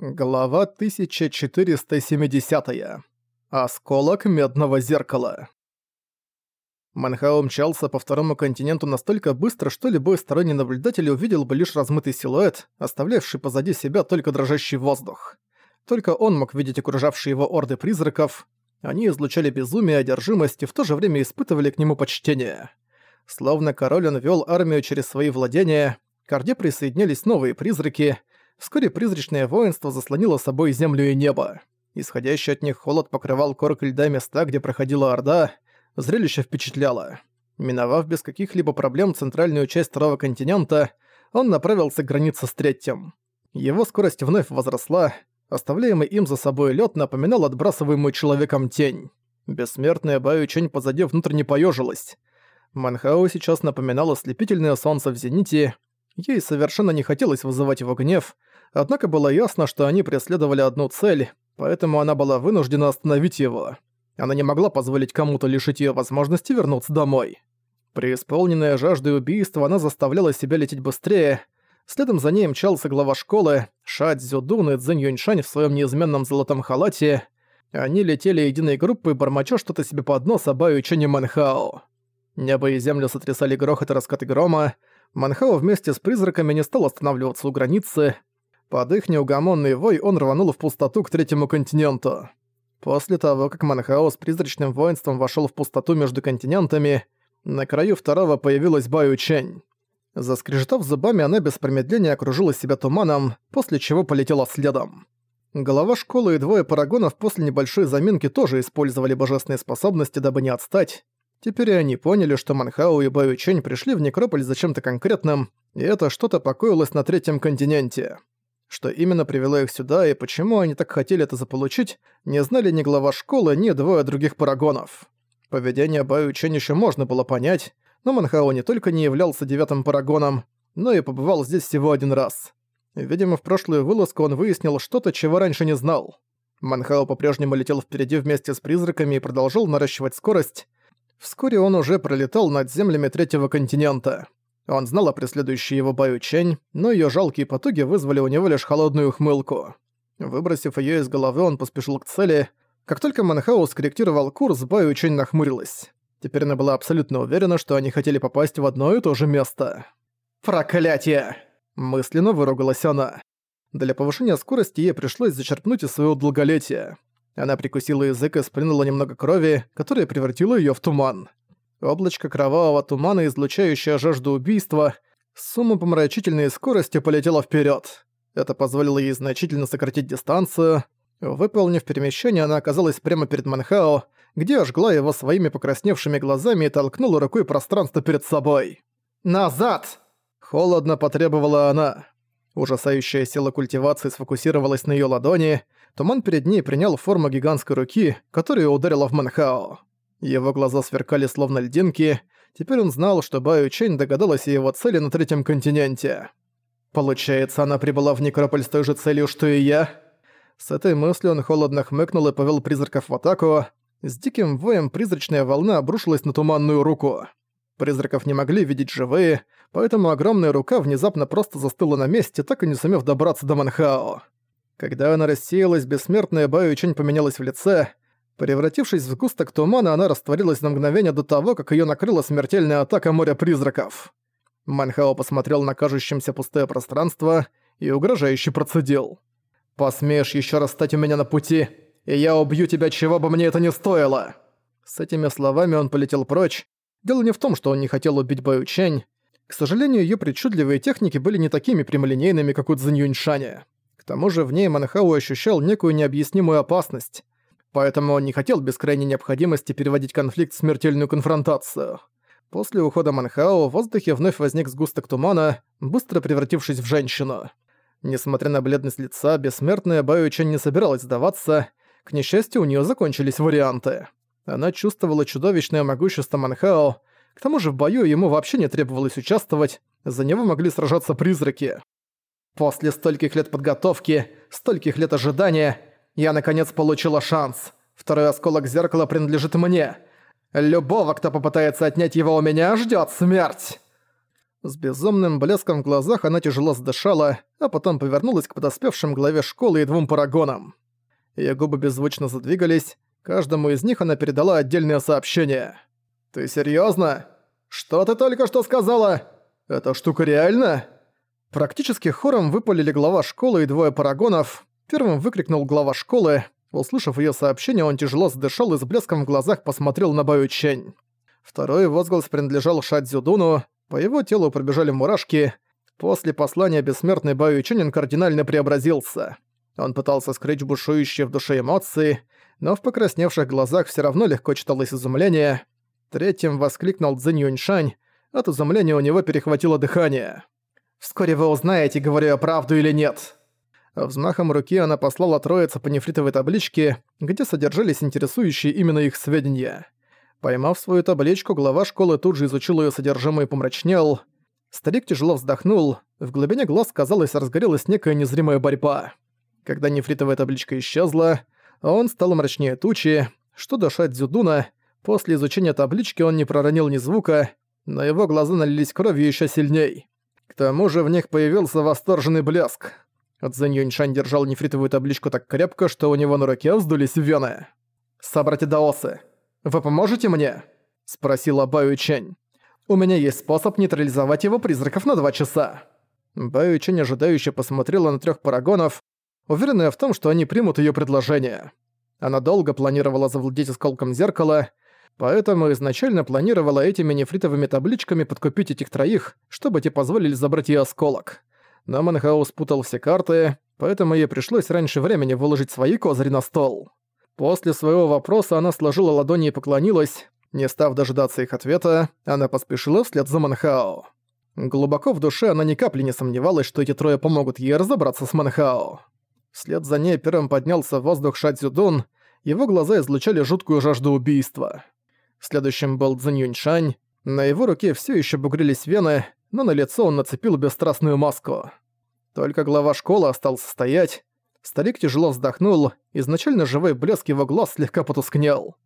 Глава 1470. Осколок медного зеркала. Манхао мчался по второму континенту настолько быстро, что любой сторонний наблюдатель увидел бы лишь размытый силуэт, оставлявший позади себя только дрожащий воздух. Только он мог видеть окружавшие его орды призраков. Они излучали безумие одержимость и в то же время испытывали к нему почтение. Словно король он вел армию через свои владения, к Орде присоединились новые призраки — Вскоре призрачное воинство заслонило собой землю и небо. Исходящий от них холод покрывал корк льда места, где проходила Орда. Зрелище впечатляло. Миновав без каких-либо проблем центральную часть второго континента, он направился к границе с третьим. Его скорость вновь возросла, оставляемый им за собой лед напоминал отбрасываемую человеком тень. Бессмертная Баю Чень позади внутренне поежилась. Манхао сейчас напоминало ослепительное солнце в зените, ей совершенно не хотелось вызывать его гнев, однако было ясно, что они преследовали одну цель, поэтому она была вынуждена остановить его. Она не могла позволить кому-то лишить её возможности вернуться домой. Преисполненная жаждой убийства, она заставляла себя лететь быстрее. Следом за ней мчался глава школы, Ша Цзюдун и Цзинь Юньшань в своём неизменном золотом халате. Они летели единой группой, бормоча что-то себе под нос Абаю Чэнь Манхао. Небо и землю сотрясали грохот и раскаты грома. Манхао вместе с призраками не стал останавливаться у границы. Под их неугомонный вой он рванул в пустоту к третьему континенту. После того, как Манхао с призрачным воинством вошел в пустоту между континентами, на краю второго появилась Баю Чэнь. Заскрежетав зубами, она без промедления окружила себя туманом, после чего полетела следом. Голова школы и двое парагонов после небольшой заминки тоже использовали божественные способности, дабы не отстать. Теперь они поняли, что Манхау и Баю Чэнь пришли в Некрополь за чем-то конкретным, и это что-то покоилось на третьем континенте. Что именно привело их сюда и почему они так хотели это заполучить, не знали ни глава школы, ни двое других парагонов. Поведение Баю Чэнь еще можно было понять, но Манхао не только не являлся девятым парагоном, но и побывал здесь всего один раз. Видимо, в прошлую вылазку он выяснил что-то, чего раньше не знал. Манхао по-прежнему летел впереди вместе с призраками и продолжал наращивать скорость. Вскоре он уже пролетал над землями третьего континента. Он знал о преследующей его Баю Чень, но её жалкие потуги вызвали у него лишь холодную ухмылку. Выбросив её из головы, он поспешил к цели. Как только Манхау скорректировал курс, Баю Чень нахмурилась. Теперь она была абсолютно уверена, что они хотели попасть в одно и то же место. «Проклятие!» – мысленно выругалась она. Для повышения скорости ей пришлось зачерпнуть из своего долголетия. Она прикусила язык и сплюнула немного крови, которая превратила её в туман. Облачко кровавого тумана, излучающее жажду убийства, с умопомрачительной скоростью полетело вперёд. Это позволило ей значительно сократить дистанцию. Выполнив перемещение, она оказалась прямо перед Манхао, где ожгла его своими покрасневшими глазами и толкнула рукой пространство перед собой. «Назад!» Холодно потребовала она. Ужасающая сила культивации сфокусировалась на её ладони, туман перед ней принял форму гигантской руки, которая ударила в Манхао. Его глаза сверкали словно льдинки, теперь он знал, что Баю Чэнь догадалась о его цели на третьем континенте. Получается, она прибыла в Некрополь с той же целью, что и я? С этой мыслью он холодно хмыкнул и повел призраков в атаку. С диким воем призрачная волна обрушилась на туманную руку. Призраков не могли видеть живые, поэтому огромная рука внезапно просто застыла на месте, так и не сумев добраться до Манхао. Когда она рассеялась, бессмертная Баю Чэнь поменялась в лице. Превратившись в сгусток тумана, она растворилась на мгновение до того, как её накрыла смертельная атака моря призраков. Манхао посмотрел на кажущемся пустое пространство и угрожающе процедил. «Посмеешь ещё раз стать у меня на пути, и я убью тебя, чего бы мне это ни стоило!» С этими словами он полетел прочь. Дело не в том, что он не хотел убить Баю Чэнь, к сожалению, её причудливые техники были не такими прямолинейными, как у Цзинь К тому же в ней Манхау ощущал некую необъяснимую опасность, поэтому он не хотел без крайней необходимости переводить конфликт в смертельную конфронтацию. После ухода Манхао в воздухе вновь возник сгусток тумана, быстро превратившись в женщину. Несмотря на бледность лица, бессмертная Баючен не собиралась сдаваться. К несчастью, у неё закончились варианты. Она чувствовала чудовищное могущество Манхао, к тому же в бою ему вообще не требовалось участвовать, за него могли сражаться призраки. После стольких лет подготовки, стольких лет ожидания, я наконец получила шанс. Второй осколок зеркала принадлежит мне. Любого, кто попытается отнять его у меня, ждет смерть. С безумным блеском в глазах она тяжело задышала, а потом повернулась к подоспевшим главе школы и двум парагонам. Её губы беззвучно задвигались, каждому из них она передала отдельное сообщение. «Ты серьёзно? Что ты только что сказала? Эта штука реальна?» Практически хором выпалили глава школы и двое парагонов. Первым выкрикнул глава школы. Услышав её сообщение, он тяжело задышал и с блеском в глазах посмотрел на Баю Чень. Второй возглас принадлежал Шадзюдуну, по его телу пробежали мурашки. После послания бессмертный Баю Ченин кардинально преобразился. Он пытался скрыть бушующие в душе эмоции, но в покрасневших глазах все равно легко читалось изумление. Третьим воскликнул Цзинь Юньшань. От изумления у него перехватило дыхание. «Вскоре вы узнаете, говорю я правду или нет». Взмахом руки она послала троице по нефритовой табличке, где содержались интересующие именно их сведения. Поймав свою табличку, глава школы тут же изучил ее содержимое и помрачнел. Старик тяжело вздохнул, в глубине глаз, казалось, разгорелась некая незримая борьба. Когда нефритовая табличка исчезла, он стал мрачнее тучи, что дышать Дзюдуна, после изучения таблички он не проронил ни звука, но его глаза налились кровью еще сильней. К тому же в них появился восторженный блеск. Цзэнь Юньшань держал нефритовую табличку так крепко, что у него на руке вздулись вены. «Собратья Даосы, вы поможете мне?» – спросила Баю Чэнь. «У меня есть способ нейтрализовать его призраков на два часа». Баю Чэнь ожидающе посмотрела на трех парагонов, уверенная в том, что они примут ее предложение. Она долго планировала завладеть осколком зеркала, поэтому изначально планировала этими нефритовыми табличками подкупить этих троих, чтобы те позволили забрать ее осколок. Но Манхаус спутал все карты, поэтому ей пришлось раньше времени выложить свои козыри на стол. После своего вопроса она сложила ладони и поклонилась. Не став дожидаться их ответа, она поспешила вслед за Манхао. Глубоко в душе она ни капли не сомневалась, что эти трое помогут ей разобраться с Манхао. Вслед за ней первым поднялся в воздух Шадзюдун, его глаза излучали жуткую жажду убийства. Следующим был Цзинь Юньшань, на его руке все еще бугрились вены, но на лицо он нацепил бесстрастную маску. Только глава школы остался стоять, Старик тяжело вздохнул, изначально живой блеск его глаз слегка потускнел.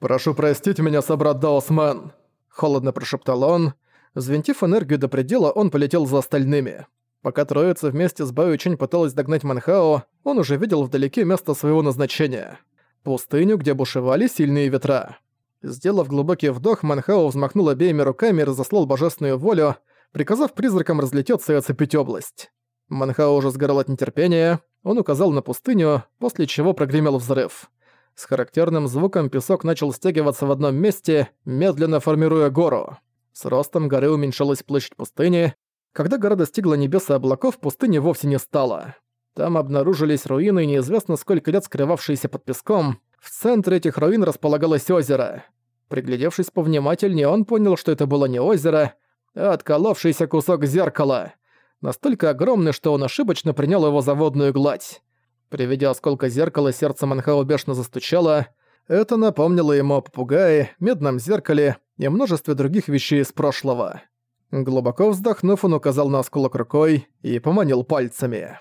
«Прошу простить меня, собрат Даосмен», — холодно прошептал он. Взвинтив энергию до предела, он полетел за остальными. Пока троица вместе с Баю Чэнь пыталась догнать Манхао, он уже видел вдалеке место своего назначения. Пустыню, где бушевали сильные ветра. Сделав глубокий вдох, Манхао взмахнул обеими руками и разослал божественную волю, приказав призракам разлететься и оцепить область. Манхао уже сгорал от нетерпения, он указал на пустыню, после чего прогремел взрыв. С характерным звуком песок начал стягиваться в одном месте, медленно формируя гору. С ростом горы уменьшалась площадь пустыни. Когда гора достигла небес облаков, пустыни вовсе не стало. Там обнаружились руины, неизвестно сколько лет скрывавшиеся под песком. В центре этих руин располагалось озеро. Приглядевшись повнимательнее, он понял, что это было не озеро, отколовшийся кусок зеркала настолько огромный, что он ошибочно принял его за водную гладь. При виде осколка зеркала сердце Манхао бешено застучало. Это напомнило ему о попугае, медном зеркале и множестве других вещей из прошлого. Глубоко вздохнув, он указал на осколок рукой и поманил пальцами.